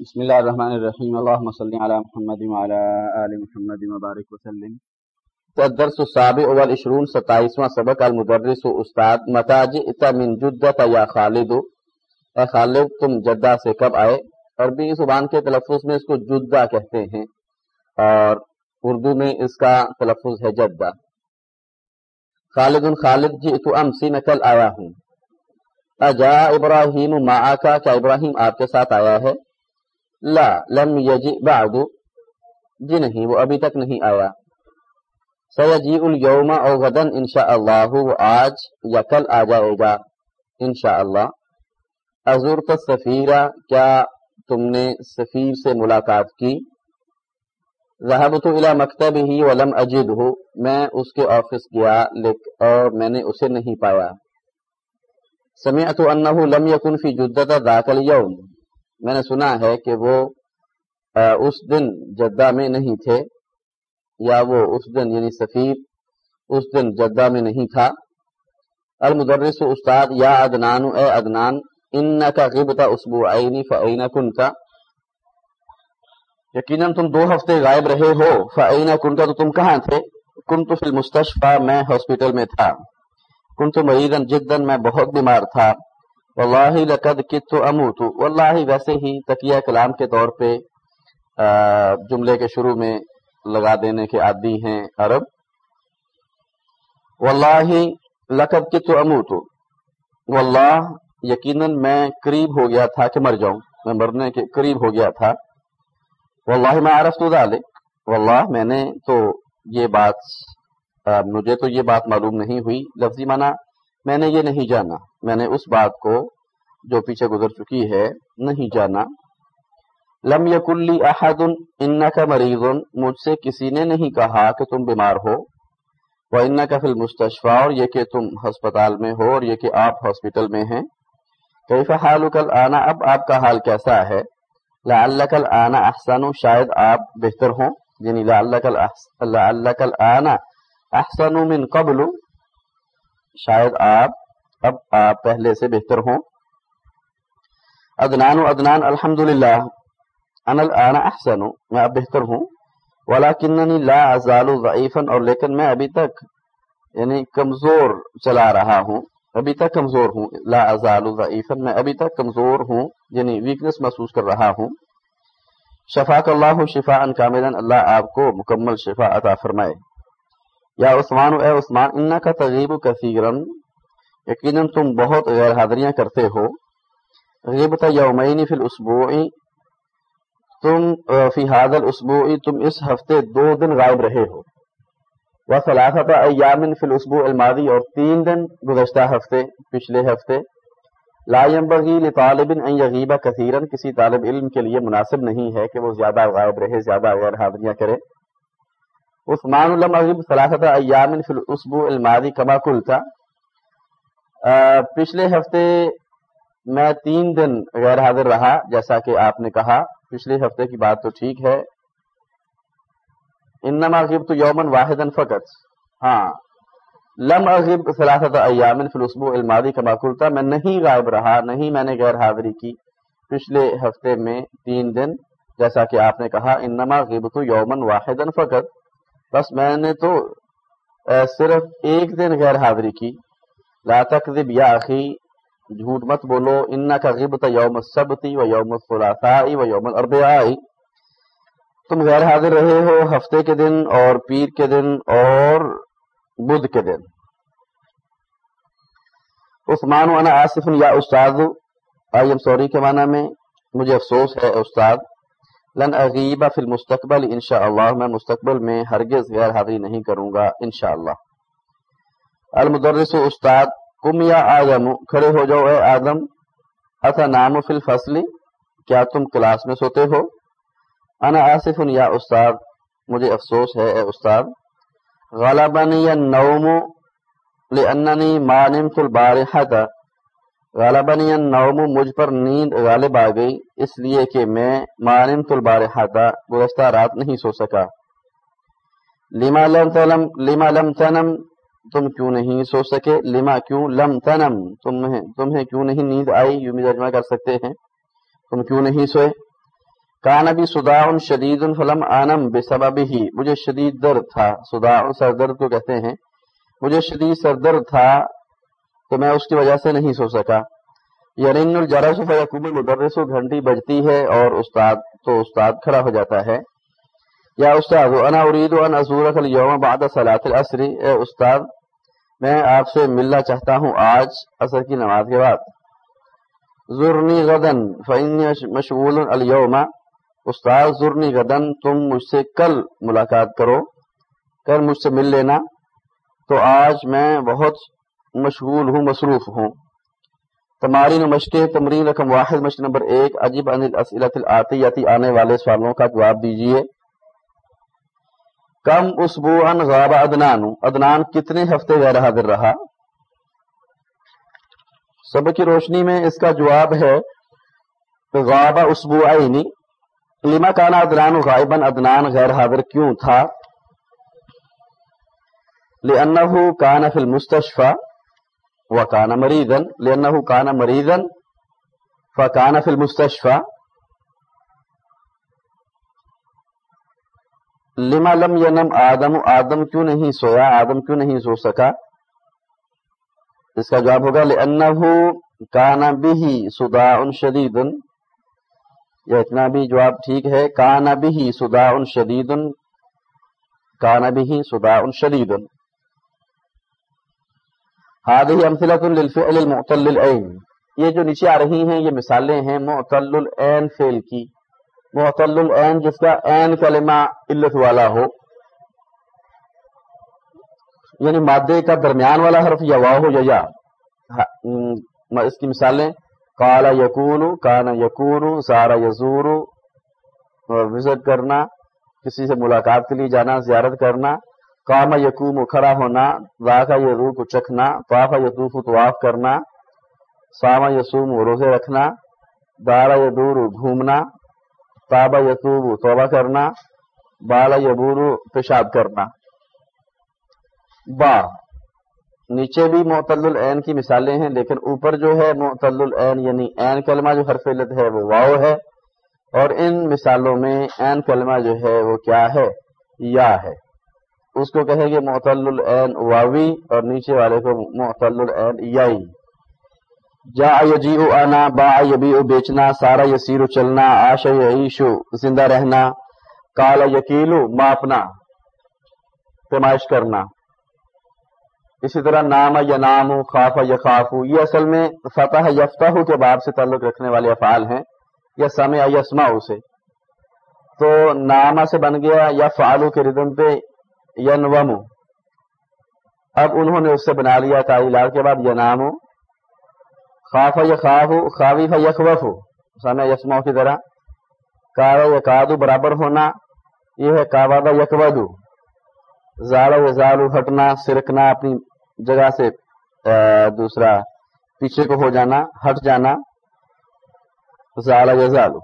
بسم اللہ الرحمن الرحیم. اللہم صلی علی محمد وعلی آل محمد مبارک وسلم. الدرس السابع والعشرون ستائیسواں سبق المدرس و استاد. متاجئت من جدت یا خالد. اے خالد، تم جدہ سے کب آئے؟ عربی زبان کے تلفظ میں اس کو جدہ کہتے ہیں اور اردو میں اس کا تلفظ ہے جدہ. خالد خالد جی تو امسی میں کل آیا ہوں. اجا ابراہیم معا کا، کیا ابراہیم آپ کے ساتھ آیا ہے؟ لا، لم یجی بعد۔ جی نہیں، وہ ابھی تک نہیں آیا۔ سیجی اليوم او غدن انشاء اللہ وہ آج یا کل آ جائے گا انشاء اللہ ازور سفیرہ، کیا تم نے سفیر سے ملاقات کی؟ ذہبت الى مکتب ہی ولم اجد ہو میں اس کے آفس گیا اور میں نے اسے نہیں پایا۔ سمعت انه لم يكن في جدت ذاك اليوم میں نے سنا ہے کہ وہ اس دن جدہ میں نہیں تھے، یا وہ اس دن یعنی سفیر اس دن جدہ میں نہیں تھا۔ المدرس استاد، یا ادنان اے ادنان انك غبت اسبوعين فاين كنت یقیناً تم دو ہفتے غائب رہے ہو فعین کن کا تو تم کہاں تھے؟ کن تو فی المستشفى میں ہاسپٹل میں تھا۔ کن تو مریضن جدن میں بہت بیمار تھا۔ واللہ لقد کت اموت. واللہ ویسے ہی تکیہ کلام کے طور پہ جملے کے شروع میں لگا دینے کے عادی ہیں عرب. واللہ لقد کت اموت. واللہ یقیناً میں قریب ہو گیا تھا کہ مر جاؤں. میں مرنے کے قریب ہو گیا تھا. واللہ میں عرفت ذالک واللہ میں نے تو یہ بات مجھے تو یہ بات معلوم نہیں ہوئی. لفظی معنی میں نے یہ نہیں جانا. میں نے اس بات کو جو پیچھے گزر چکی ہے نہیں جانا۔ لم یکلی احد ان کا مریض مجھ سے کسی نے نہیں کہا کہ تم بیمار ہو۔ وہ ان کا فل مستشفا اور یہ کہ تم ہسپتال میں ہو اور یہ کہ آپ ہاسپٹل میں ہیں۔ کیف حال کل آنا اب آپ کا حال کیسا ہے؟ لعلک آنا احسن، شاید آپ بہتر ہوں۔ یعنی لعلک آنا احسن من قبل۔ شاید آپ اب آپ پہلے سے بہتر ہوں۔ ادنان و ادنان الحمد للہ ان احسن، میں اب بہتر ہوں۔ ولیکننی لا ازال ضعیفا، اور لیکن میں ابھی تک یعنی کمزور چلا رہا ہوں۔ ابھی تک کمزور ہوں۔ لا ازال ضعیفا، میں ابھی تک کمزور ہوں یعنی ویکنس محسوس کر رہا ہوں۔ شفا اللہ شفا ان کاملا، اللہ آپ کو مکمل شفا عطا فرمائے۔ یا عثمان، اے عثمان ان کا تغیب کثیرن یقیناً تم بہت غیر حاضریاں کرتے ہو۔ غیبت یومین فی الاسبوع۔ تم فی حاضر الاسبوع، تم اس ہفتے دو دن غائب رہے ہو۔ وہ فلاحت ایام فی الاسبوع الماضی، اور تین دن گزشتہ ہفتے، پچھلے ہفتے۔ لا ينبغي لطالب ان يغيب كثيرا کسی طالب علم کے لیے مناسب نہیں ہے کہ وہ زیادہ غائب رہے، زیادہ غیر حاضریاں کرے۔ عثمان لم اغب ثلاثه ایام فی الاسبوع الماضی كما قلت۔ پچھلے ہفتے میں تین دن غیر حاضر رہا، جیسا کہ آپ نے کہا، پچھلے ہفتے کی بات تو ٹھیک ہے۔ انما غبت یوما واحدا فقط۔ ہاں۔ لم اغب ثلاثت ایام فی الاسبوع الماضی کما میں نہیں غائب رہا، نہیں میں نے غیر حاضری کی۔ پچھلے ہفتے میں تین دن، جیسا کہ آپ نے کہا، انما غبت یومن واحدا فقط۔ بس میں نے تو صرف ایک دن غیر حاضری کی۔ لا تکذب یا اخی، جھوٹ مت بولو ان کا غبت یوم السبتی و یوم الثلاثائی و یوم الاربعائی تم غیر حاضر رہے ہو ہفتے کے دن اور پیر کے دن اور بدھ کے دن۔ عثمان وانا آصف یا استاد، آئی ایم سوری کے معنی میں، مجھے افسوس ہے استاد۔ لن اغیب فی المستقبل، انشاءاللہ میں مستقبل میں ہرگز غیر حاضری نہیں کروں گا، انشاءاللہ۔ المدرس استاد کم یا آدم کھڑے ہو جاؤ اے آدم اتھا نام فی الفصل کیا تم کلاس میں سوتے ہو؟ انا آصف یا استاد، مجھے افسوس ہے اے استاد۔ غلبنی النوم لاننی ما نمت البارحة غلبنی النوم مجھ پر نیند غالب آ گئی، اس لیے کہ میں ما نمت البارحة گزشتہ رات نہیں سو سکا۔ لما لم تنم لما لم تنم تم کیوں نہیں سو سکے؟ لما کیوں لم تنم؟ تمہیں تمہیں کیوں نہیں نیند آئی؟ یوں بھی ترجمہ کر سکتے ہیں۔ تم کیوں نہیں سوئے؟ کانبی سدا شدید الفلم آنم بے سبب ہی مجھے شدید درد تھا۔ سدا سر درد کو کہتے ہیں۔ مجھے شدید سر درد تھا تو میں اس کی وجہ سے نہیں سو سکا۔ یرین الجرس فیقوب المدرس، گھنٹی بجتی ہے اور استاد تو استاد کھڑا ہو جاتا ہے۔ یا استاد، انا ارید ان ازورک اليوم بعد صلاة العصر. اے استاد، میں آپ سے ملنا چاہتا ہوں آج عصر کی نماز کے بعد. زرنی غدن فإنی مشغول اليوم. استاد، زرنی غدن تم مجھ سے کل ملاقات کرو. کل مجھ سے مل لینا. تو آج میں بہت مشغول ہوں، مصروف ہوں. تمارین مشق تمرین رقم واحد، مشق نمبر ایک. عجیب ان الاسئلت العطیتی آنے والے سوالوں کا جواب دیجیے کم اسبوعن غاب ادنان ادنان کتنے ہفتے غیر حاضر رہا؟ سب کی روشنی میں اس کا جواب ہے غاب اسبوعینی لما کانا ادنان غائبا؟ ادنان غیر حاضر کیوں تھا؟ لأنه كان في المستشفى وكان مريضا لأنه كان مريضا فكان في المستشفى لما لم ینم آدم آدم کیوں نہیں سویا؟ آدم کیوں نہیں سو سکا؟ اس کا جواب ہوگا، لأنه كان به صداع شدید یہ اتنا بھی جواب ٹھیک ہے، کان به صداع شدید کان به صداع شدید هذه امثلة للفعل المعتل یہ جو نیچے آ رہی ہیں، یہ مثالیں ہیں، معتل العین فعل کی۔ معطل العین جس کا عین کلمہ علت والا ہو۔ یعنی مادے کا درمیان والا حرف یا واہ ہو یا یا۔ ہاں، اس کی مثالیں کالا یقون کانا یقون سارا یزور۔ وزٹ کرنا، کسی سے ملاقات کے لیے جانا، زیارت کرنا۔ کاما یقوم کھڑا ہونا۔ واقع یرو کو چکھنا۔ طافا یطوف طواف کرنا۔ ساما یسوم روزے رکھنا۔ دارا یدور گھومنا۔ تابا یتوب توبہ کرنا، بالا یبور پیشاب کرنا۔ با، نیچے بھی معطل العین کی مثالیں ہیں، لیکن اوپر جو ہے معطل العین یعنی عین کلمہ جو حرف علت ہے، وہ واؤ ہے۔ اور ان مثالوں میں عین کلمہ جو ہے، وہ کیا ہے؟ یا ہے۔ اس کو کہے گے معطل العین واوی، اور نیچے والے کو معطل العین یائی۔ جا یجی آنا، با یبی بیچنا، سارا یسیر چلنا آش یعیشو، زندہ رہنا کالا یقیلو، ماپنا، پیمائش کرنا۔ اسی طرح نام یا نام خاف یا خافو یہ اصل میں فتح یفتح کے باب سے تعلق رکھنے والے افعال ہیں، یا سم یا یسما سے۔ تو ناما سے بن گیا یا فالو کے ردم پہ یا اب انہوں نے اس سے بنا لیا تعلیلات کے بعد یا نامو خاف یخاف خاویف یخوف سامع یسما کی طرح کارا یکادو برابر ہونا، یہ ہے کاوادہ یکودو. زالو یزالو ہٹنا، سرکنا اپنی جگہ سے دوسرا پیچھے کو ہو جانا، ہٹ جانا. زالا یزالو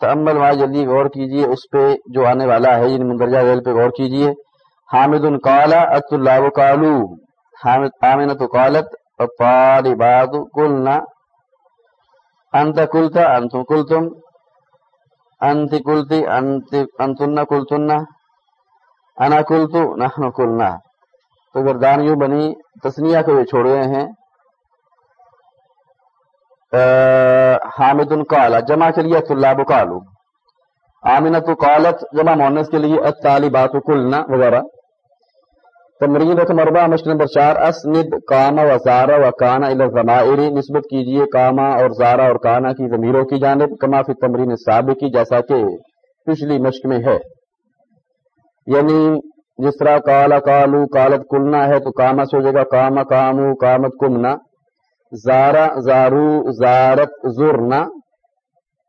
تمل وہاں جلدی غور کیجیے، اس پہ جو آنے والا ہے یعنی مندرجہ ریل پہ غور کیجیے. حامد ان کالا ات اللہ کالو حامد آمنت قالت الطالبات قلنا انت قلت انتم قلتم انت قلت انت انتن قلتن انا قلت نحن قلنا تو گردان یوں بنی، تسنیہ کو یہ چھوڑ گئے ہیں۔ حامد قالا جمع کے لیے طلاب قالو۔ آمنت قالت، جمع مونس کے لیے الطالبات قلنا، وغیرہ۔ تمرین رقم مشق نمبر چار، اسند کاما و زارا و کانا الزمائری نسبت کیجیے کاما اور زارا اور کانا کی ضمیروں کی جانب، کما فی تمرین سابقی جیسا کہ پچھلی مشق میں ہے۔ یعنی جس طرح کالا کالو کالت کلنا ہے تو کاما سے ہو جائے گا کاما کامو، کامت کمنا۔ زارا زارو، زارت زرنا۔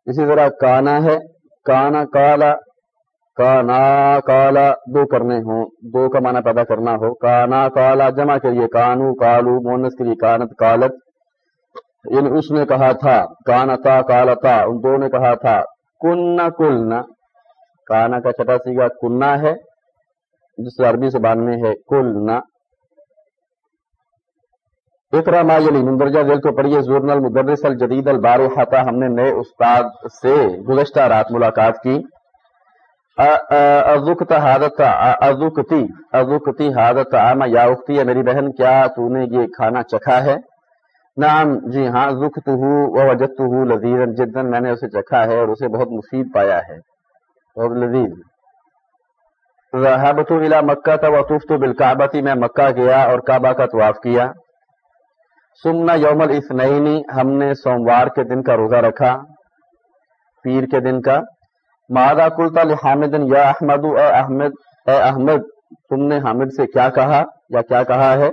اسی طرح کانا ہے، کانا کالا کانا کالا، دو کرنے ہوں، دو کا معنی پیدا کرنا ہو، کانا کالا جمع کے لیے کانو کالو، مونس کے لیے کانت کالت۔ یعنی اس نے کہا تھا کانتا کالتا ان دو نے کہا تھا، کننا، کلنا۔ کانا کا چھٹا سیگا کننا ہے، جس عربی زبان میں ہے، کلنا۔ اقرا ما یلی، مندرجہ ذیل کو پڑھیے زورن المدرس الجدید البارحہ ہم نے نئے استاد سے گزشتہ رات ملاقات کی۔ ازکت حادت ازکتی ازکتی حادت عامہ یا اختی ہے میری بہن، کیا تو نے یہ کھانا چکھا ہے؟ نعم جی ہاں زکت ہوں وجت ہوں لذیذ جدن میں نے اسے چکھا ہے اور اسے بہت مفید پایا ہے۔ اور لذیذ۔ رحبت الى مکہ تا وطفت بالکعبتی میں مکہ گیا اور کعبہ کا طواف کیا۔ سمنا یوم الاثنینی ہم نے سوموار کے دن کا روزہ رکھا، پیر کے دن کا۔ مادا کلتا لحامد؟ یا احمد، اے احمد اے احمد، تم نے حامد سے کیا کہا؟ یا کیا کہا ہے؟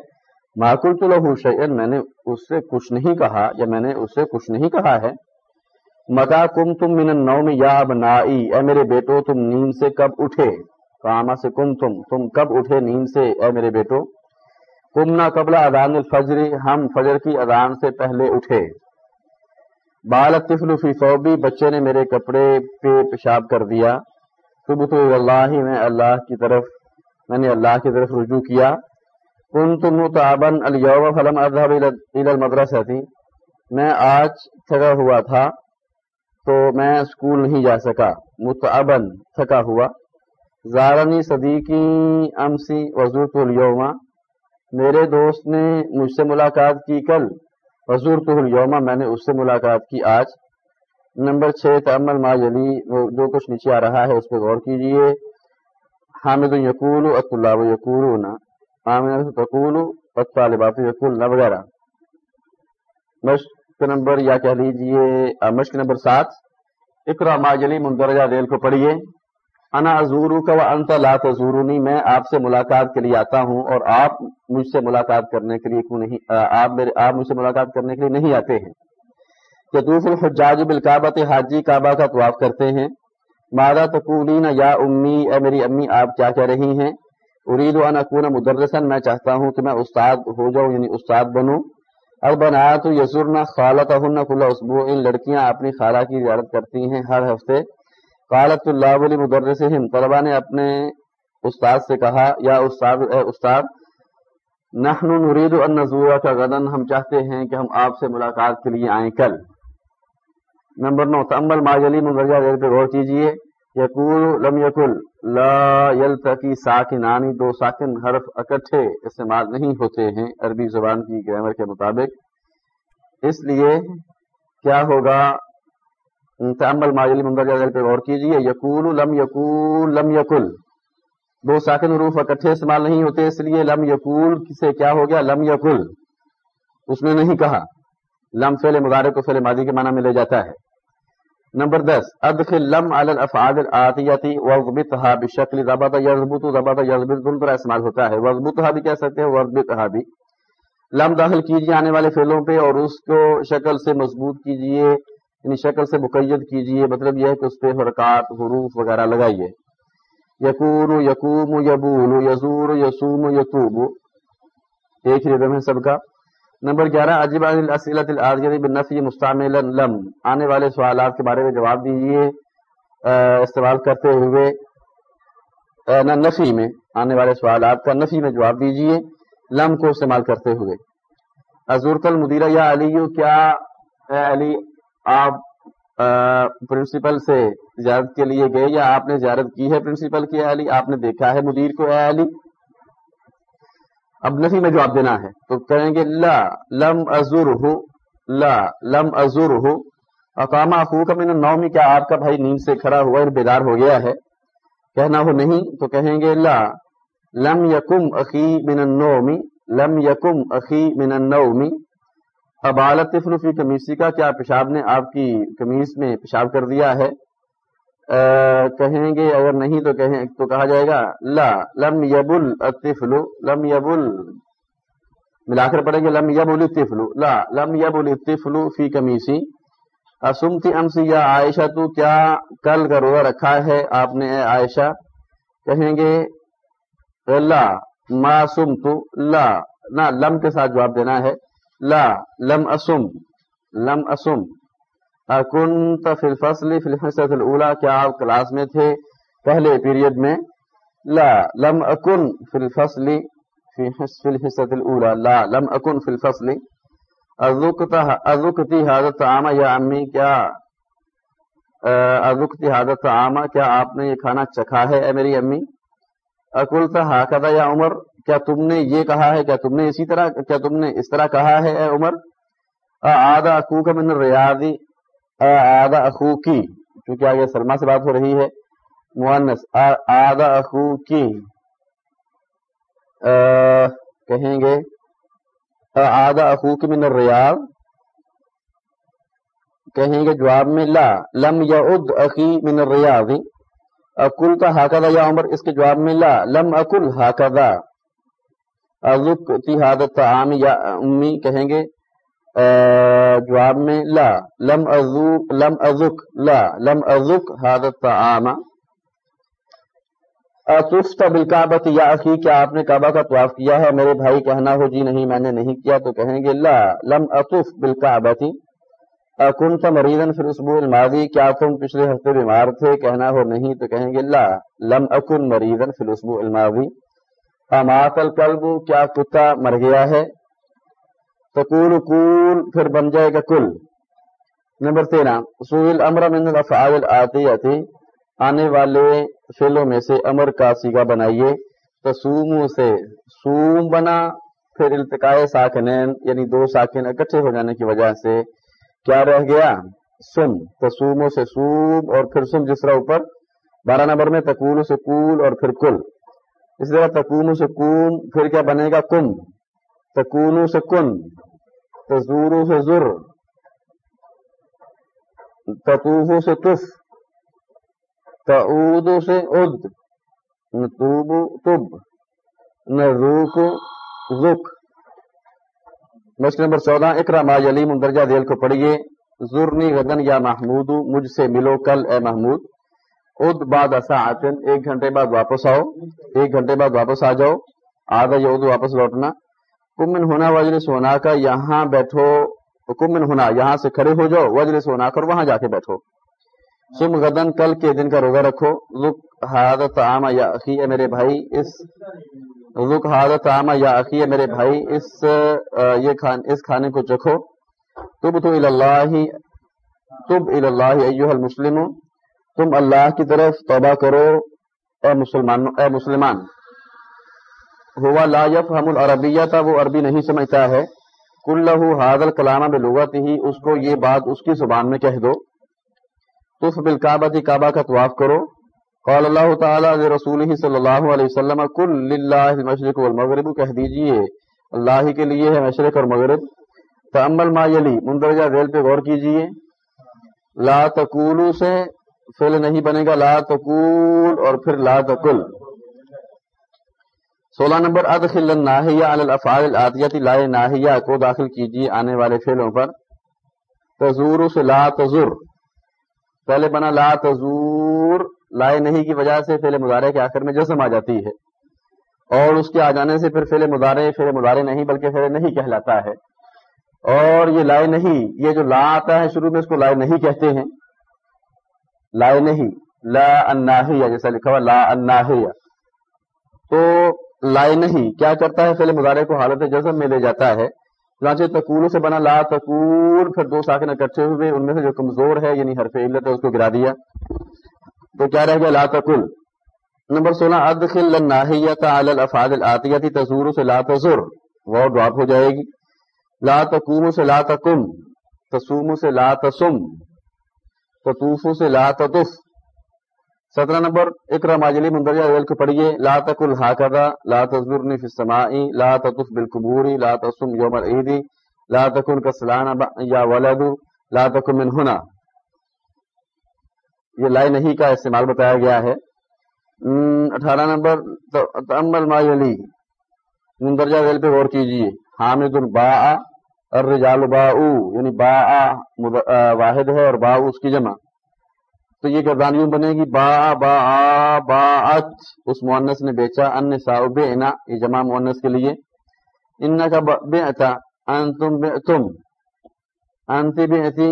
معقول تو لہو شعین میں نے اس سے کچھ نہیں کہا، یا میں نے اس سے کچھ نہیں کہا ہے۔ متا کم تم من النوم یا بنائی اے میرے بیٹو، تم نیند سے کب اٹھے؟ کاما سے کم تم تم کب اٹھے نیند سے؟ اے میرے بیٹو کمنا قبل ادان الفجر، ہم فجر کی ادان سے پہلے اٹھے۔ بال طفل فی صوبی بچے نے میرے کپڑے پہ پیشاب کر دیا۔ تب تو اللہ میں اللہ کی طرف، میں نے اللہ کی طرف رجوع کیا۔ کن تم تابن الوم فلم اظہب المدرسہ تھی میں آج تھکا ہوا تھا، تو میں اسکول نہیں جا سکا۔ متعبن تھکا ہوا۔ زارنی صدیقی امسی وزورت اليوم میرے دوست نے مجھ سے ملاقات کی کل۔ حضور تو یوما میں نے اس سے ملاقات کی آج۔ نمبر چھ تمل ما یلی جو کچھ نیچے آ رہا ہے اس پہ غور کیجیے حامد یقول اط اللہ یقول تقول طالبات یقول وغیرہ۔ مشق نمبر یا کہہ لیجیے مشق نمبر سات۔ اقرا ما یلی، مندرجہ ریل کو پڑھیے۔ انا ازورو کا و انت لا تزورونی، میں آپ سے ملاقات کے لیے آتا ہوں اور آپ مجھ سے ملاقات کرنے کے لیے کیوں نہیں آپ میرے، آپ مجھ سے ملاقات کرنے کے لیے نہیں آتے ہیں۔ کہ الحجاج بالکعبت حاجی کعبہ کا طواف کرتے ہیں۔ مادہ تقولین یا امی، اے میری امی، آپ کیا کہہ رہی ہیں؟ ارید ان اکون مدرسن میں چاہتا ہوں کہ میں استاد ہو جاؤں یعنی استاد بنوں۔ اب بنا تو یسرنا خالت کل اسبوع، ان لڑکیاں اپنی خالہ کی زیارت کرتی ہیں ہر ہفتے۔ قالت اللہ علی مدرس طلبا نے اپنے استاد سے کہا، یا استاد، اے استاد، نحن نرید ان نزورا کا غدن ہم چاہتے ہیں کہ ہم آپ سے ملاقات کے لیے آئیں کل۔ نمبر نو تمل ماجلی مندرجہ دیر پہ غور کیجیے یقول، لم یقل لا یلتقی ساکنانی دو ساکن حرف اکٹھے استعمال نہیں ہوتے ہیں۔ عربی زبان کی گرامر کے مطابق۔ اس لیے کیا ہوگا؟ تعمل ماجلی مندرجہ پہ غور کیجیے یقول لم یقول لم یقل دو ساکن حروف اکٹھے استعمال نہیں ہوتے، اس لیے لم یقول سے کیا ہو گیا؟ لم یقل اس نے نہیں کہا۔ لم فعل مدارک کو فعل ماضی کے معنی میں لے جاتا ہے۔ نمبر دس، ادخل لم علی الافعال الاتیتی وضبطها بشکل ضبط یضبط ضبط یضبط دونوں طرح استعمال ہوتا ہے۔ وضبطها بھی کہہ سکتے ہیں وضبطها بھی۔ لم داخل کیجیے آنے والے فعلوں پہ اور اس کو شکل سے مضبوط کیجیے۔ یعنی شکل سے مقید کیجیے مطلب یہ ہے کہ اس پہ حرکات، حروف وغیرہ لگائیے۔ یقور یقوم یبول یزور یسوم یتوب ایک ہی ردم ہے سب کا۔ نمبر گیارہ، عجیب نفی مستعمل لم۔ آنے والے سوالات کے بارے میں جواب دیجیے استعمال کرتے ہوئے نہ نفی میں، آنے والے سوالات کا نفی میں جواب دیجیے لم کو استعمال کرتے ہوئے۔ عزورت المدیرہ، یا علی کیا علی آپ پرنسپل سے زیارت کے لیے گئے یا آپ نے زیارت کی ہے پرنسپل کی علی آپ نے دیکھا ہے مدیر کو اے علی اب نفی میں جواب دینا ہے۔ تو کہیں گے لا، لم ازور ہو لا، لم ازور ہو اقامہ خو کا میں نے نو میں کیا آپ کا بھائی نیند سے کھڑا ہوا اور بیدار ہو گیا ہے؟ کہنا ہو نہیں، تو کہیں گے لا، لم یکم اخی من النومی لم یکم اخی من النومی ابالت فی کمیسی کا کیا پیشاب نے آپ کی کمیز میں پیشاب کر دیا ہے؟ کہیں گے اگر نہیں تو کہیں، تو کہا جائے گا، لا، لم یبل الطفل، لم یبل ملا کر پڑیں گے، لم یب الطفل، لا، لم یب الطفل فی کمیسی اسمتی امسی یا عائشہ، تو کیا کل کا روزہ رکھا ہے آپ نے، اے عائشہ؟ کہیں گے، لا، ما سمت، لا، نہ لم کے ساتھ جواب دینا ہے۔ لا، لم اسم لم اسم اکنت فی الفصل فی الحصۃ الاولى کیا آپ کلاس میں تھے؟ پہلے پیریڈ میں. لا، لم اکن فی الفصل، في حس في الحصة الأولى. لا، لم أكن في الفصل. أذقتي هذا الطعام يا عمي، کیا؟ اذقتی هذا الطعام، کیا آپ نے یہ کھانا چکھا ہے اے میری امی؟ اقلتا هكذا یا عمر. کیا تم نے یہ کہا ہے؟ کیا تم نے اسی طرح، کیا تم نے اس طرح کہا ہے اے عمر؟ آدھا اخو کا من ریاضی آدھا اخو کی کیونکہ آگے سلما سے بات ہو رہی ہے۔ معنس آدھا اخو کی کہیں گے؟ آدھا اخو کی من ریاض کہیں گے جواب میں، لا، لم یعد اخی من الریاضی۔ اکل کا ہاکدہ یا عمر، اس کے جواب میں، لا، لم اکل ہاکدہ ازک تہادت عام یا امی کہیں گے جواب میں لا، لم ازک لم ازک لا، لم ازک حادت عام اتفت بالکعبت یا اخی، کیا آپ نے کعبہ کا طواف کیا ہے؟ میرے بھائی کہنا ہو جی نہیں، میں نے نہیں کیا، تو کہیں گے لا، لم اطف بالکعبتی کن تم مریضن پھر الماضی، کیا تم پچھلے ہفتے بیمار تھے؟ کہنا ہو، نہیں، تو کہیں گے لا، لم اکن مریضن پھر اسبوع الماضی۔ امات القلب کیا کتا مر گیا ہے؟ تقول کول پھر بن جائے گا کل۔ نمبر تیرہ سویل امر من الافعال آتی آنے والے فعلوں میں سے امر کا سیگا بنائیے۔ تسوم سے سوم بنا، پھر التقاء ساکنین یعنی دو ساکن اکٹھے ہو جانے کی وجہ سے کیا رہ گیا؟ سم۔ تسوموں سے سوم اور پھر سم جس طرح اوپر۔ بارہ نمبر میں تکول سے کول اور پھر کل۔ اس طرح تکون سے کون پھر کیا بنے گا؟ کم تکون سے کن تزور سے زر تطوف سے تف تعود سے اد نتوب تب. نروک زک مشکل نمبر چودہ اکرا ما یلی مندرجہ دیل کو پڑھیے. زرنی غدن یا محمود مجھ سے ملو کل، اے محمود. اد بعد ساعتن ایک گھنٹے بعد واپس آؤ، ایک گھنٹے بعد واپس آ جاؤ، آدھا یود واپس لوٹنا۔ کمن ہونا وجل سونا کا یہاں بیٹھو، کمن ہونا، یہاں سے کھڑے ہو جاؤ وجل سونا کر، وہاں جا کے بیٹھو۔ سم غدن، کل کے دن کا روزہ رکھو۔ لک حادت عام یا اخی میرے بھائی، اس لک حادت عام یا اخی میرے بھائی، اس، یہ کھان، اس کھانے کو چکھو۔ تب تو اللہ، تب اللہ ایوہ المسلم تم اللہ کی طرف توبہ کرو، اے مسلمان اے مسلمان۔ ہوا لا یفہم العربیہ تھا وہ عربی نہیں سمجھتا ہے۔ کل لہو حاضل کلامہ بلغت ہی اس کو یہ بات اس کی زبان میں کہہ دو۔ تف بالکعبہ کعبہ کا طواف کرو۔ قال اللہ تعالیٰ رسول ہی صلی اللہ علیہ وسلم کل للہ المشرق والمغرب، کہہ دیجیے، اللہ ہی کے لیے ہے مشرق اور مغرب۔ تعمل ما یلی مندرجہ ذیل پہ غور کیجیے۔ لا تقولو سے فعل نہیں بنے گا، لا تقول اور پھر لا تقل سولہ نمبر، ادخل الناہیہ الافعال الاتیتی لا ناہیہ کو داخل کیجیے آنے والے فعلوں پر۔ تزور سے لا تزور پہلے بنا لا تزور لائے نہیں کی وجہ سے فعل مظاہرے کے آخر میں جسم آ جاتی ہے۔ اور اس کے آ جانے سے پھر فعل مظاہرے فعل مظاہرے نہیں، بلکہ فعل نہیں کہلاتا ہے۔ اور یہ لائے نہیں، یہ جو لا آتا ہے، شروع میں اس کو لائے نہیں کہتے ہیں۔ لائے نہیں۔ لا اناہیہ جیسا لکھا ہوا، لا اناہیہ۔ تو لائے نہیں۔ کیا کرتا ہے؟ فعل مظاہرے کو حالت جزم میں لے جاتا ہے۔ چنانچہ تقول سے بنا لا تقول، پھر دو ساکن اکٹھے ہوئے، ان میں سے جو کمزور ہے یعنی حرف علت ہے، اس کو گرا دیا۔ تو کیا رہ گیا؟ لا تقول۔ نمبر سولہ، ادخل الناہیت علی الافعال الاتیتی تزور سے لا تزور وہ ڈراپ ہو جائے گی۔ لا تقوم سے لا تقم۔ تصوم سے لا تسم۔ تطوف سے لا تطف۔ سترہ نمبر اکرا ماجلی مندرجہ ریل کو پڑھیے۔ لا تک الحاقدہ لا تزورنی فی السمائی لا تطف بالقبوری لا تسم یوم العیدی لا تکن کسلان یا ولد، لا تکن من ہنا۔ یہ لائے نہیں کا استعمال بتایا گیا ہے۔ اٹھارہ نمبر تمل ماجلی مندرجہ ریل پہ غور کیجیے حامد الباء الرجال باؤ یعنی با واحد ہے اور با اس کی جمع۔ تو یہ گردان یوں بنے گی با با با اس مونس نے بیچا ان سا بے انا یہ جمع مونس کے لیے۔ ان کا بے اتا ان تم بے تم انتی بے اتی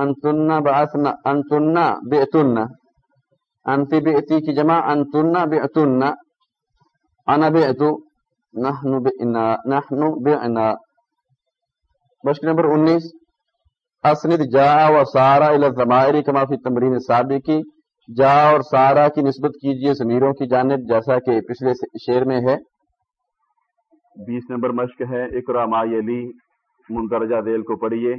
انتنا باسنا انتنا بے تننا انتی بے اتی کی جمع انتنا بے تننا انا بے اتو نحن بئنا نحن بئنا۔ مشق نمبر انیس، اسند جا و سارا الزمائری کما فی تمرین سابقی جا اور سارا کی نسبت کیجیے ضمیروں کی جانب، جیسا کہ پچھلے شعر میں ہے۔ بیس نمبر مشق ہے، اقرا ما یلی، مندرجہ ذیل کو پڑھیے۔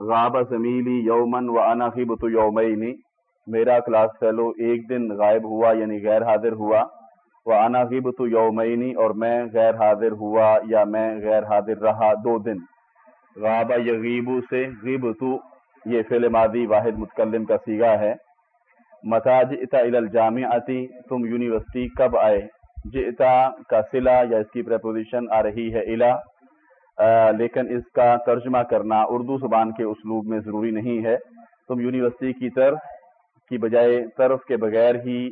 غاب زمیلی یومن و انا خیبت یومینی میرا کلاس فیلو، ایک دن غائب ہوا یعنی غیر حاضر ہوا۔ وہ انا غیبت یومینی اور میں غیر حاضر ہوا یا میں غیر حاضر رہا دو دن۔ غابہ یغیبو سے غیبتو یہ فعل ماضی واحد متکلم کا سیگا ہے۔ متا جئتا الجامعتی تم یونیورسٹی کب آئے؟ جئتا کا صلہ یا اس کی پریپوزیشن آ رہی ہے الہ لیکن اس کا ترجمہ کرنا اردو زبان کے اسلوب میں ضروری نہیں ہے۔ تم یونیورسٹی کی طرف، کی بجائے طرف کے بغیر ہی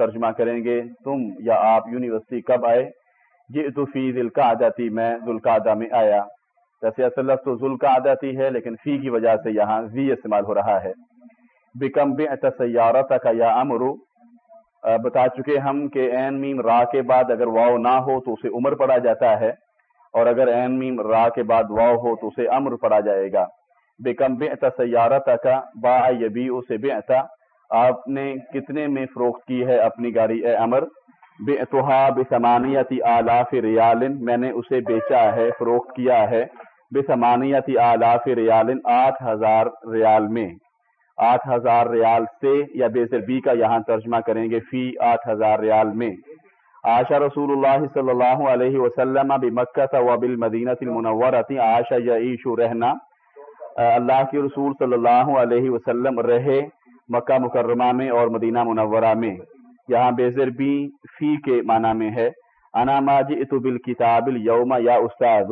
ترجمہ کریں گے، تم یا آپ یونیورسٹی کب آئے؟ جی تو فی ذل کا میں ذوالقادہ میں آیا۔ جیسے اصل تو ذل کا ہے، لیکن فی کی وجہ سے یہاں زی استعمال ہو رہا ہے۔ بکم بے سیارت کا یا امرو بتا چکے ہم کہ این میم را کے بعد اگر واؤ نہ ہو تو اسے عمر پڑا جاتا ہے، اور اگر این میم را کے بعد واؤ ہو تو اسے امر پڑا جائے گا۔ بیکم بے سیارت کا با یبی اسے بے آپ نے کتنے میں فروخت کی ہے اپنی گاڑی؟ اے امر بے توحا بے سمانیتی آلاف ریال میں نے اسے بیچا ہے، فروخت کیا ہے، بے سمانیتی آلاف ریال آٹھ ہزار ریال میں۔ آٹھ ہزار ریال سے یا بے بی کا یہاں ترجمہ کریں گے، فی آٹھ ہزار ریال میں۔ آشا رسول اللہ صلی اللہ علیہ وسلم بمکہ و بالمدینہ المنورۃ آشا یعیش رہنا۔ اللہ کے رسول صلی اللہ علیہ وسلم رہے۔ مکہ مکرمہ میں اور مدینہ منورہ میں۔ یہاں بیزر بی فی کے معنی میں ہے۔ انا ما جئت بالکتاب اليوم یا استاد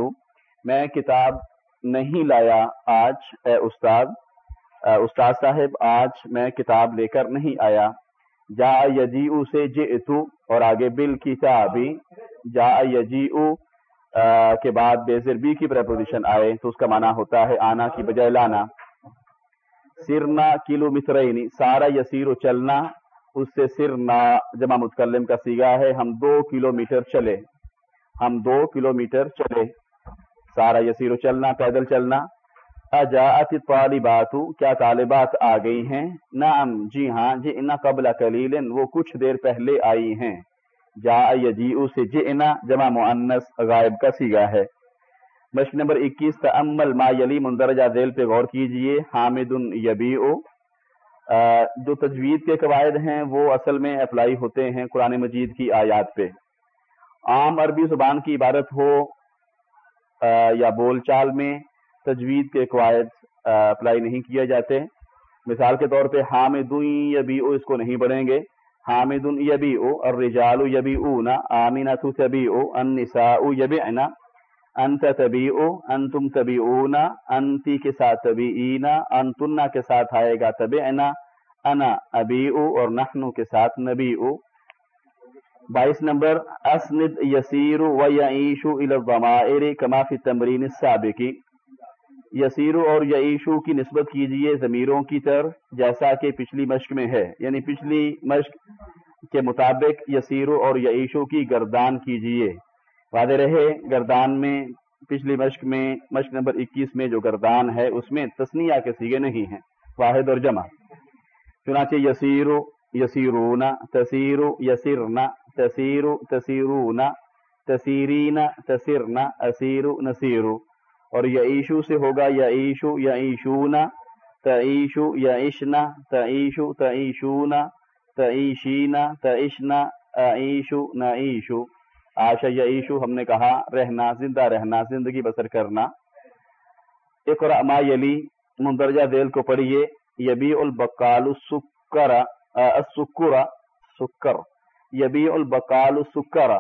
میں کتاب نہیں لایا آج، اے استاد استاد صاحب، آج میں کتاب لے کر نہیں آیا۔ جا یجیو سے جئتو اور آگے بل کتابی جا یجیو کے بعد بیزر بی کی پریپوزیشن آئے۔ تو اس کا معنی ہوتا ہے آنا کی بجائے لانا۔ سرنا کلو مترینی سارا یسیر چلنا، اس سے سرنا جمع متکلم کا سیگا ہے، ہم دو کلو میٹر چلے۔ ہم دو کلو میٹر چلے۔ سارا یسیر چلنا، پیدل چلنا۔ اجاعت طالبات، کیا طالبات آ گئی ہیں؟ نعم جی ہاں جی انا قبل کلیل وہ کچھ دیر پہلے آئی ہیں۔ جا یجیعو سے جی جئنا جمع مؤنس غائب کا سیگا ہے۔ مشق نمبر اکیس تعمل ما یلی مندرجہ ذیل پہ غور کیجیے، حامد یبیعو جو تجوید کے قواعد ہیں، وہ اصل میں اپلائی ہوتے ہیں قرآن مجید کی آیات پہ۔ عام عربی زبان کی عبارت ہو یا بول چال میں تجوید کے قواعد اپلائی نہیں کیے جاتے۔ مثال کے طور پہ، حامد یبی او اس کو نہیں پڑھیں گے۔ حامد یبی او الرجال یبی اونا آمینت تبی او النساء یبعنا انت تبی او انتم تبی اونا انتی کے ساتھ تبی اینا انتنا کے ساتھ آئے گا تبعنا، انا ابی او اور نحنو کے ساتھ نبی او بائیس نمبر، اسند یسیر و یعیشو الى الضمائر کما فی تمرین السابقی یسیرو اور یعیشو کی نسبت کیجیے ضمیروں کی طرف، جیسا کہ پچھلی مشق میں ہے۔ یعنی پچھلی مشق کے مطابق یسیرو اور یعیشو کی گردان کیجیے۔ وعدے رہے، گردان میں، پچھلی مشق میں، مشق نمبر اکیس میں جو گردان ہے، اس میں تسنیہ کے سیگے نہیں ہیں، واحد اور جمع۔ چنانچہ یسیرو یسیرونا تسیرو یسرنا تسیرو تسیرونا تسیرینا تسرنا اسیرو، نسیرو۔ اور یعیشو سے ہوگا یعیشو یعیشونا تعیشو یعیشنا تعیشو تعیشونا تعیشینا تعیشنا اعیشو، نعیشو۔ آشا یعیشو ہم نے کہا، رہنا، زندہ رہنا، زندگی بسر کرنا۔ اقرأ ما یلی، مندرجہ ذیل کو پڑھیے۔ یبیع البقال السکر السکر، سکر۔ یبیع البقال السکر،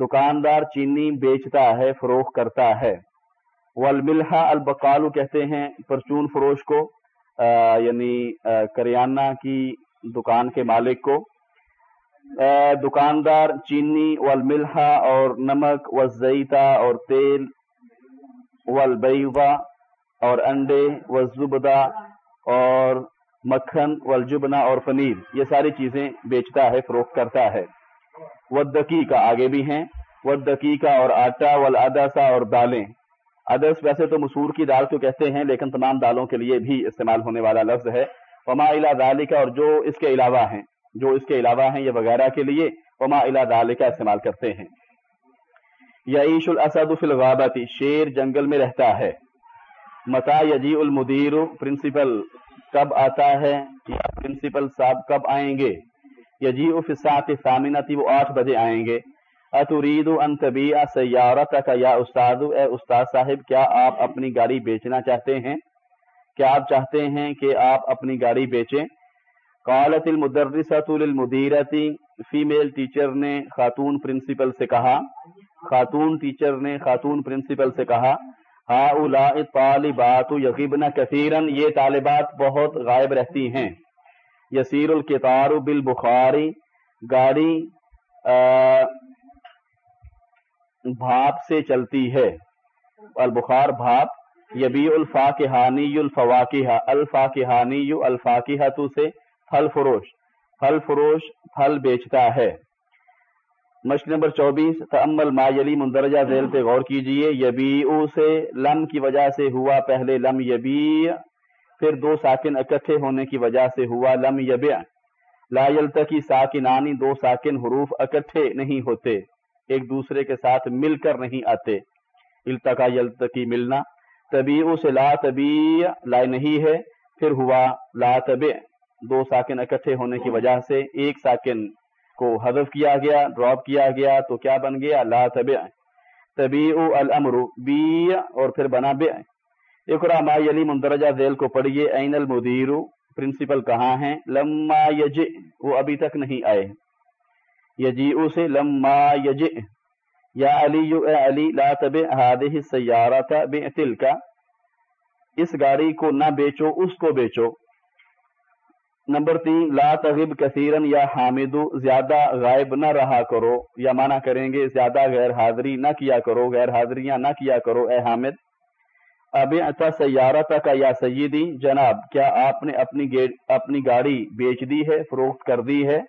دکاندار چینی بیچتا ہے، فروخت کرتا ہے۔ والملحا البقالو کہتے ہیں، پرچون فروش کو یعنی کریانہ کی دکان کے مالک کو۔ دکاندار، چینی والملحا اور نمک والزیتا اور تیل والبیضا اور انڈے، والزبدہ اور مکھن، والجبنہ اور پنیر۔ یہ ساری چیزیں بیچتا ہے، فروخت کرتا ہے۔ ودکی کا آگے بھی ہیں۔ و دقیقہ اور آٹا، والعدسہ اور دالیں۔ ادرس ویسے تو مسور کی دال تو کہتے ہیں، لیکن تمام دالوں کے لیے بھی استعمال ہونے والا لفظ ہے۔ وما الا ذالکہ اور جو اس کے علاوہ ہیں۔ جو اس کے علاوہ ہیں یہ وغیرہ کے لیے، وما الا ذالکہ استعمال کرتے ہیں۔ یعیش الاسد فی الغابت شیر جنگل میں رہتا ہے۔ متا یجی المدیر، پرنسپل کب آتا ہے؟ یا پرنسپل صاحب کب آئیں گے؟ یجی الفسات ثامنتی وہ آٹھ بجے آئیں گے۔ اترید ان طبیع سیارت کا یا استاد، اے استاد صاحب، کیا آپ اپنی گاڑی بیچنا چاہتے ہیں؟ کیا آپ چاہتے ہیں کہ آپ اپنی گاڑی بیچیں؟ قالت المدرسۃ للمدیرتی فیمیل ٹیچر نے خاتون پرنسپل سے کہا، خاتون ٹیچر نے خاتون پرنسپل سے کہا ہا طالبات یغبن کثیرن، یہ طالبات بہت غائب رہتی ہیں۔ یسیر القطار بالبخاری، گاڑی بھاپ سے چلتی ہے۔ البخار بھاپ یبی الفاقانی الفواقہ الفاقانی الفاقہ تو سے پھل فروش پھل فروش پھل بیچتا ہے۔ مشق نمبر چوبیس تمل مایلی مندرجہ ذیل پہ غور کیجیے یبی سے لم کی وجہ سے ہوا پہلے لم یبی پھر دو ساکن اکٹھے ہونے کی وجہ سے ہوا لم یب لا یلتقی ساکنانی دو ساکن حروف اکٹھے نہیں ہوتے، ایک دوسرے کے ساتھ مل کر نہیں آتے۔ التقا یلتقی ملنا طبی سے لا طبی لا نہیں ہے، پھر ہوا لا طب دو ساکن اکٹھے ہونے کی وجہ سے ایک ساکن کو حذف کیا گیا ڈراپ کیا گیا، تو کیا بن گیا؟ لا طب طبی الامر بی اور پھر بنا بے اقرا ما یلی مندرجہ ذیل کو پڑھیے، این المدیر؟ پرنسپل کہاں ہیں؟ لما یج وہ ابھی تک نہیں آئے. یجیء سے لما یج یا علی اے علی، لا تب ہادہ هذه السياره بتلك اس گاڑی کو نہ بیچو، اس کو بیچو. نمبر تین، لا تغب کثیرن یا حامد زیادہ غائب نہ رہا کرو، یا مانا کریں گے زیادہ غیر حاضری نہ کیا کرو، غیر حاضریاں نہ کیا کرو، اے حامد۔ اب اچھا سیارہ تک یا سیدی، جناب، کیا آپ نے اپنی اپنی گاڑی بیچ دی ہے، فروخت کر دی ہے؟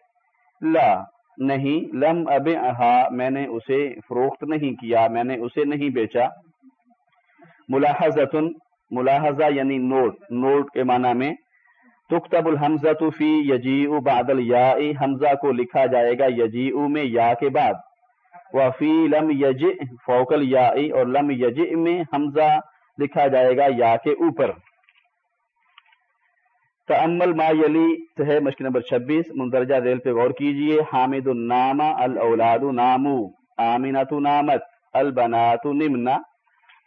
لا، نہیں، لم اب میں نے اسے فروخت نہیں کیا، میں نے اسے نہیں بیچا۔ ملاحظت ملاحظہ یعنی نوٹ نوٹ کے معنی میں تکتب الحمزہ فی یجیع بعد الیا حمزہ کو لکھا جائے گا یجیع میں یا کے بعد۔ وفی لم یج فوکل یا اور لم یج میں حمزہ لکھا جائے گا یا کے اوپر۔ تمل ما یلی ہے مشق نمبر چھبیس۔ مندرجہ ذیل پہ غور کیجیے۔ حامد النام، الاولاد نامو۔ آمینت نامت، البنات نمنا۔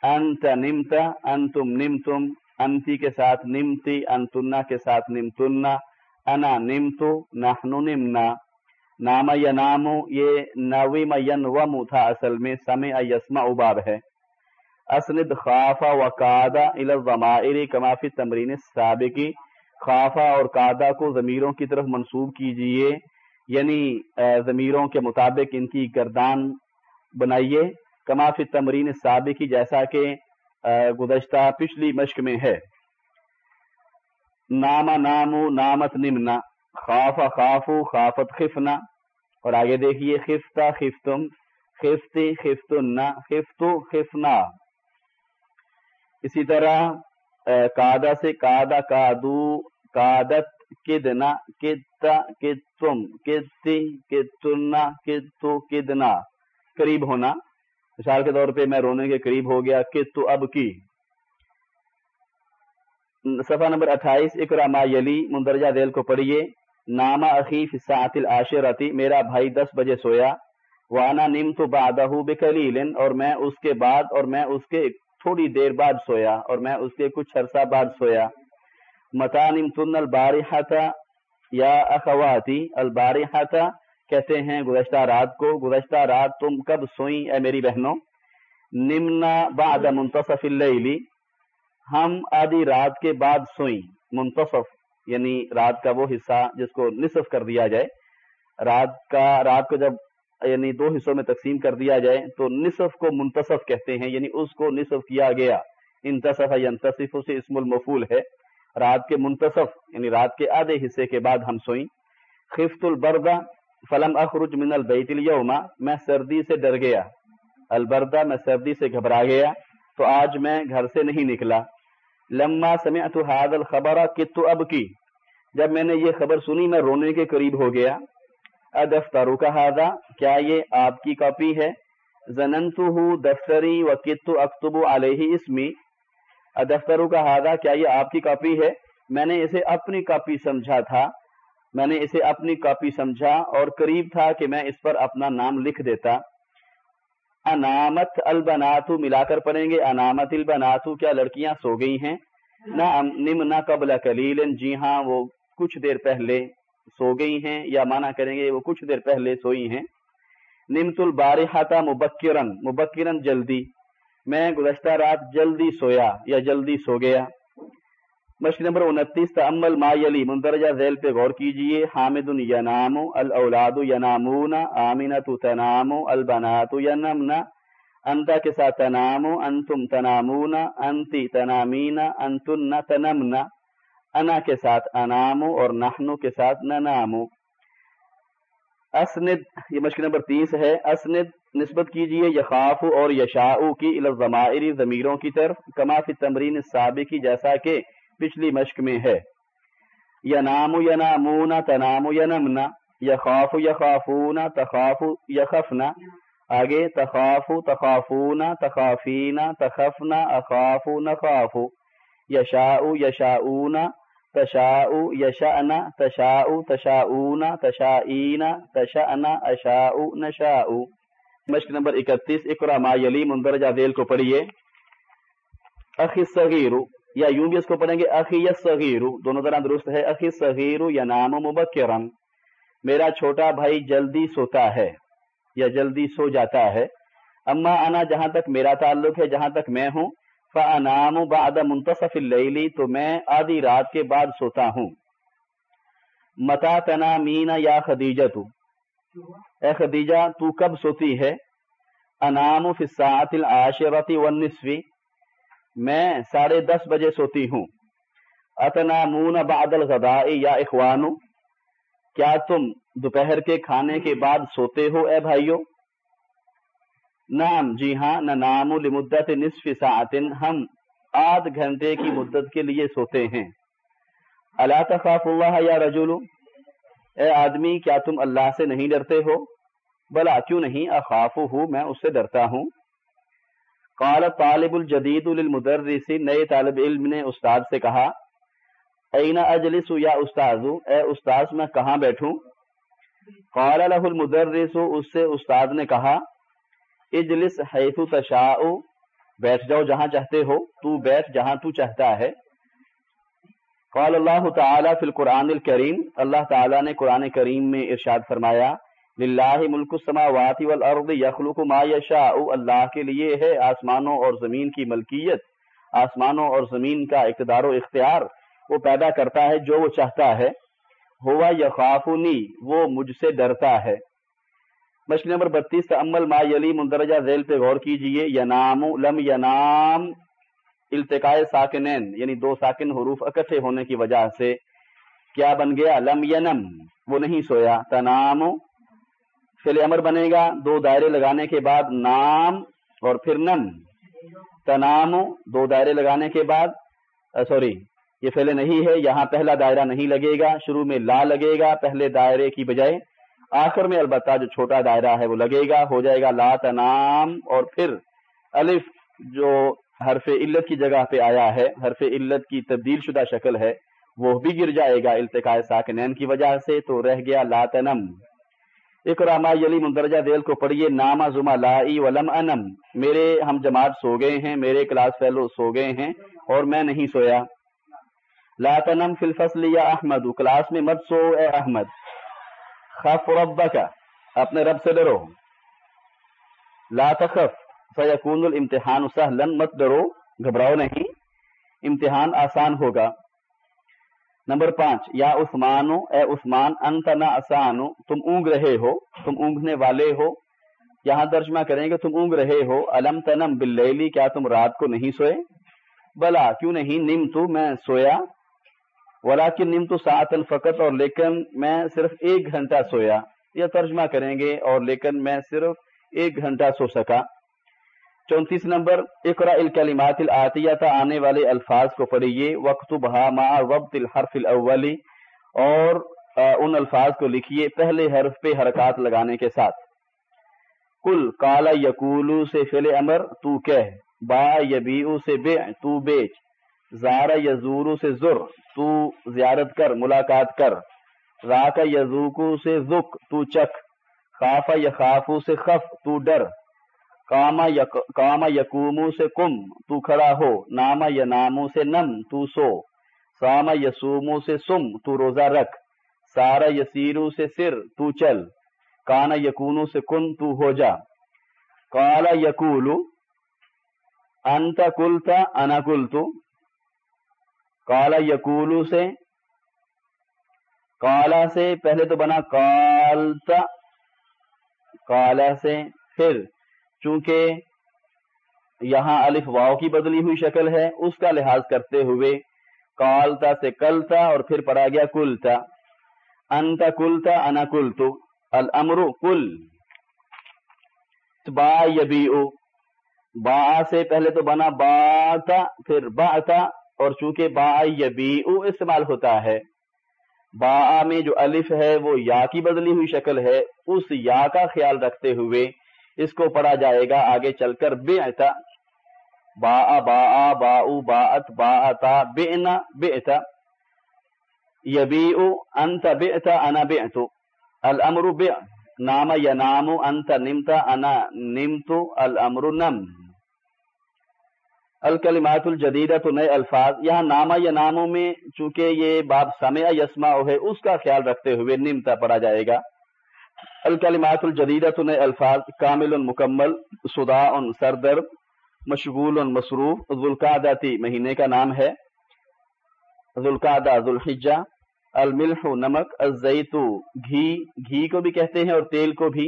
انت نمت، انتم نمتم۔ انتی کے ساتھ نمتی، انتنا کے ساتھ نمتنا، انا نمتو نحن نمنا۔ نام ینامو، یہ نویم ینوم تھا اصل میں، سمع یسمع باب ہے۔ اسند خاف وقادہ الى الضمائر کما فی تمرین السابقی۔ خافہ اور قادہ کو ضمیروں کی طرف منسوب کیجیے یعنی ضمیروں کے مطابق ان کی گردان بنائیے۔ کما فی تمرین سابقی جیسا کہ گزشتہ پچھلی مشق میں ہے۔ نام نامو نامت نمنا خاف خافو خافت خفنا۔ اور آگے دیکھیے خفتا خفتم خفتی خفتنا، خفتو خفنا۔ اسی طرح کادا سے کادا کادو کادت کدنا، کدتا کدتم، کدتی کدتنا، کدتو کدنا۔ قریب ہونا۔ مثال کے طور پہ میں رونے کے قریب ہو گیا کدتو اب کی۔ صفحہ نمبر اٹھائیس اکرا ما یلی، مندرجہ دل کو پڑھیے۔ ناما اخیف ساعت العاشرتی، میرا بھائی دس بجے سویا۔ وانا نم تو بادہ بکلیل اور میں اس کے بعد، اور میں اس کے تھوڑی دیر بعد سویا، اور میں اس کے کچھ عرصہ بعد سویا۔ متانم تن البارحہ یا اخواتی البارحہ کہتے ہیں گزشتہ رات کو، گزشتہ رات تم کب سوئی اے میری بہنوں؟ نمنا بعد منتصف اللیلی، ہم آدھی رات کے بعد سوئی منتصف یعنی رات کا وہ حصہ جس کو نصف کر دیا جائے۔ رات کا، رات کو جب یعنی دو حصوں میں تقسیم کر دیا جائے تو نصف کو منتصف کہتے ہیں یعنی اس کو نصف کیا گیا۔ انتصف ینتصف سے اسم المفول ہے۔ رات کے منتصف یعنی رات کے آدھے حصے کے بعد ہم سوئیں۔ خفت البردہ فلم اخرج من البیت اليوم میں سردی سے ڈر گیا۔ البردہ میں سردی سے گھبرا گیا۔ تو آج میں گھر سے نہیں نکلا۔ لما سمعت هذا الخبر کت اب کی؟ جب میں نے یہ خبر سنی، میں رونے کے قریب ہو گیا۔ ادفترو کا ہادا کیا یہ آپ کی کاپی ہے؟ زننتہ دفتری و کت اکتب علیہ اسمی۔ ادفترو کا ہادا کیا یہ آپ کی کاپی ہے؟ میں نے اسے اپنی کاپی سمجھا تھا۔ میں نے اسے اپنی کاپی سمجھا اور قریب تھا کہ میں اس پر اپنا نام لکھ دیتا۔ انامت البناتو ملا کر پڑھیں گے۔ انامت البناتو، کیا لڑکیاں سو گئی ہیں؟ نہ نم نہ قبل کلیل جی ہاں وہ کچھ دیر پہلے سو گئی ہیں، یا مانا کریں گے وہ کچھ دیر پہلے سوئی ہیں۔ نمت البارحتا مبکرن مبکرن جلدی۔ میں گزشتہ رات جلدی سویا یا جلدی سو گیا۔ مشق نمبر انتیس تعمل ما یلی مندرجہ ذیل پہ غور کیجیے، حامد ینام الاولاد ینامون آمنت تنام البنات ینمن، انتا کے ساتھ تنام انتم تنامون، انتی تنامین، انتن تنمن، انا کے ساتھ انام اور نحنو کے ساتھ ننام اسند، یہ مشق نمبر تیس ہے، اسند نسبت کیجیے، یخاف اور یشاؤ کی الزمائری ضمیروں کی طرف، کما فی تمرین السابقی، جیسا کہ پچھلی مشق میں ہے۔ یا نام یا نامون تنام یا نمنا یا خاف یا تخاف یا خفنا آگے تخاف تخافون تخافینا تخفنا اخاف نخاف یشاء یشاؤون، تشاء یشأن، تشاء تشاؤون تشائین تشأن، اشاء نشاء۔ مشق نمبر اکتیس اقرا ما یلی مندرجہ ذیل کو پڑھیے۔ اخی الصغیر یا یوں بھی اس کو پڑھیں گے، اخی صغیر دونوں طرح درست ہے. اخی صغیر یا نام مبکرن. میرا چھوٹا بھائی جلدی سوتا ہے یا جلدی سو جاتا ہے. اما انا جہاں تک میرا تعلق ہے، جہاں تک میں ہوں، فانام بعد منتصف اللیلی تو میں آدھی رات کے بعد سوتا ہوں. متا تنامین یا خدیجہ تو اے خدیجہ، تو کب سوتی ہے؟ انام فی الساعت العاشرۃ والنصف. میں ساڑھے دس بجے سوتی ہوں۔ اتنا مون بعد الغداء یا اخوانو، کیا تم دوپہر کے کھانے کے بعد سوتے ہو اے بھائیو؟ نام جی ہاں نہ نام لمدت نصف ساعت ہم آدھ گھنٹے کی مدت کے لیے سوتے ہیں۔ اللہ تخاف اللہ یا رجول اے آدمی، کیا تم اللہ سے نہیں ڈرتے ہو؟ بلا، کیوں نہیں؟ اخاف ہوں میں اس سے ڈرتا ہوں۔ قال طالب الجدید للمدرس، نئے طالب علم نے استاد سے کہا، اینا اجلس یا استاذ اے استاذ، میں کہاں بیٹھوں؟ قال له المدرس، اس سے استاد نے کہا، اجلس حیث تشاء، بیٹھ جاؤ جہاں چاہتے ہو، تو بیٹھ جہاں تو چاہتا ہے. قال اللہ تعالی فی القرآن الکریم، اللہ تعالی نے قرآن کریم میں ارشاد فرمایا للہ ملک السماوات والارض یخلق ما یشاء، اللہ کے لیے ہے آسمانوں اور زمین کی ملکیت، آسمانوں اور زمین کا اقتدار و اختیار، وہ پیدا کرتا ہے جو وہ چاہتا ہے۔ ہوا یخافنی، وہ مجھ سے ڈرتا ہے۔ مشکل نمبر بتیس تعمل ما یلی مندرجہ ذیل پہ غور کیجیے، ینام لم ینام التقاء ساکنین یعنی دو ساکن حروف اکٹھے ہونے کی وجہ سے۔ کیا بن گیا؟ لم ینم، وہ نہیں سویا۔ تنام فعل امر بنے گا۔ دو دائرے لگانے کے بعد نام اور پھر نم تنام، دو دائرے لگانے کے بعد سوری، یہ فعل نہیں ہے۔ یہاں پہلا دائرہ نہیں لگے گا۔ شروع میں لا لگے گا۔ پہلے دائرے کی بجائے آخر میں البتہ جو چھوٹا دائرہ ہے وہ لگے گا۔ ہو جائے گا لا، تنام اور پھر الف، جو حرف علت کی جگہ پہ آیا ہے، حرف علت کی تبدیل شدہ شکل ہے، وہ بھی گر جائے گا التقاء ساکنین کی وجہ سے۔ تو رہ گیا لا تنم اکراما یلی مندرجہ دیل کو پڑھیے ناما زما لائی ولم انم۔ میرے ہم جماعت سو گئے ہیں، میرے کلاس فیلو سو گئے ہیں اور میں نہیں سویا۔ لا تنم فی الفصل یا احمد، کلاس میں مت سو اے احمد۔ خف ربک، اپنے رب سے ڈرو۔ لا تخف، فیکون الامتحان سہلا، مت ڈرو، گھبراؤ نہیں۔ امتحان آسان ہوگا۔ نمبر پانچ، یا عثمان اے عثمان، انت نہ آسان تم اونگ رہے ہو، تم اونگنے والے ہو۔ یہاں ترجمہ کریں گے، تم اونگ رہے ہو، الم تنم بلیلی کیا تم رات کو نہیں سوئے؟ بلا، کیوں نہیں؟ نم تو میں سویا ولا کہ نم تو سات الفقت اور لیکن میں صرف ایک گھنٹہ سویا۔ یا ترجمہ کریں گے، اور لیکن میں صرف ایک گھنٹہ سو سکا۔ چونتیس نمبر اقرا الکلمات العطیہ آنے والے الفاظ کو پڑھیے وقت بہا ما وقت الحرف الاولی اور ان الفاظ کو لکھیے پہلے حرف پہ حرکات لگانے کے ساتھ۔ کل کالا یقولو سے فل امر تو کہہ۔ با یبیو سے بے تو بیچ۔ زارا یزورو سے زر، تو زیارت کر، ملاقات کر۔ راکا یزوکو سے زک تو چک خافا یخافو سے خف، تو ڈر۔ کاما یقومو سے کم، تو کھڑا ہو ناما ینامو سے نم، تو سو ساما یسومو سے سم، تو روزہ رکھ سارا یسیرو سے سر، تو چل، کانا یقونو سے کن، تو ہو جا۔ کالا یقولو انت کلتا انا کلتو کالا یقولو سے کالا سے، پہلے تو بنا کالتا کالا سے پھر۔ چونکہ یہاں الف واؤ کی بدلی ہوئی شکل ہے، اس کا لحاظ کرتے ہوئے کالتا سے کلتا اور پھر پڑا گیا کلتا۔ انت کلتا، انا کلتو۔ الامر کل۔ با یبیعو۔ با سے پہلے تو بنا با تا، پھر با تا، اور چونکہ با یبیعو استعمال ہوتا ہے، با میں جو الف ہے وہ یا کی بدلی ہوئی شکل ہے، اس یا کا خیال رکھتے ہوئے اس کو پڑھا جائے گا آگے چل کر بے با با با با ات با تا بے بے یبیع، انت بعت، انا بعت۔ الامر بع۔ نام ینام، انت نمت، انا نمت۔ الامر نم۔ الکلمات الجدیدہ نئے الفاظ۔ یہاں نامہ یا ناموں میں چونکہ یہ باب سمع یسما ہے، اس کا خیال رکھتے ہوئے نمتا پڑا جائے گا۔ الکلمات الجدیدہ نئے الفاظ کامل مکمل، صدا سردر، مشغول مصروف ذوالقاداتی مہینے کا نام ہے ذوالقادہ ذوالحجہ، الملح، نمک الزیتو گھی گھی کو بھی کہتے ہیں اور تیل کو بھی،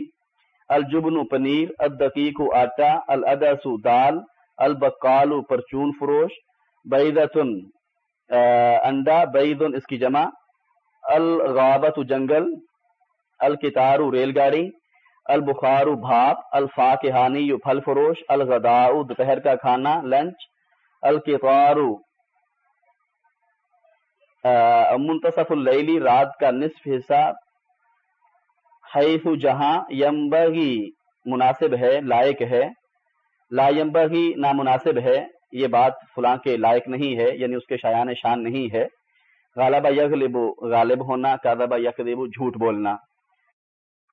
الجبن، پنیر، الدقیق، آٹا، الادس، دال، البقال، پرچون، فروش بیدتن انڈا بیدن اس کی جمع الغابت جنگل الکتارو ریل گاڑی البخارو بھاپ الفاقہانی پھل فروش الغداء دوپہر کا کھانا، لنچ، الکتارو منتصف اللیلی، رات کا نصف حصہ حیث جہاں یمبغی مناسب ہے، لائق ہے۔ لا یمبغی نامناسب ہے، یہ بات فلاں کے لائق نہیں ہے یعنی اس کے شایان شان نہیں ہے۔ غالبہ یغلب، غالب ہونا کاذبہ یکذب جھوٹ بولنا۔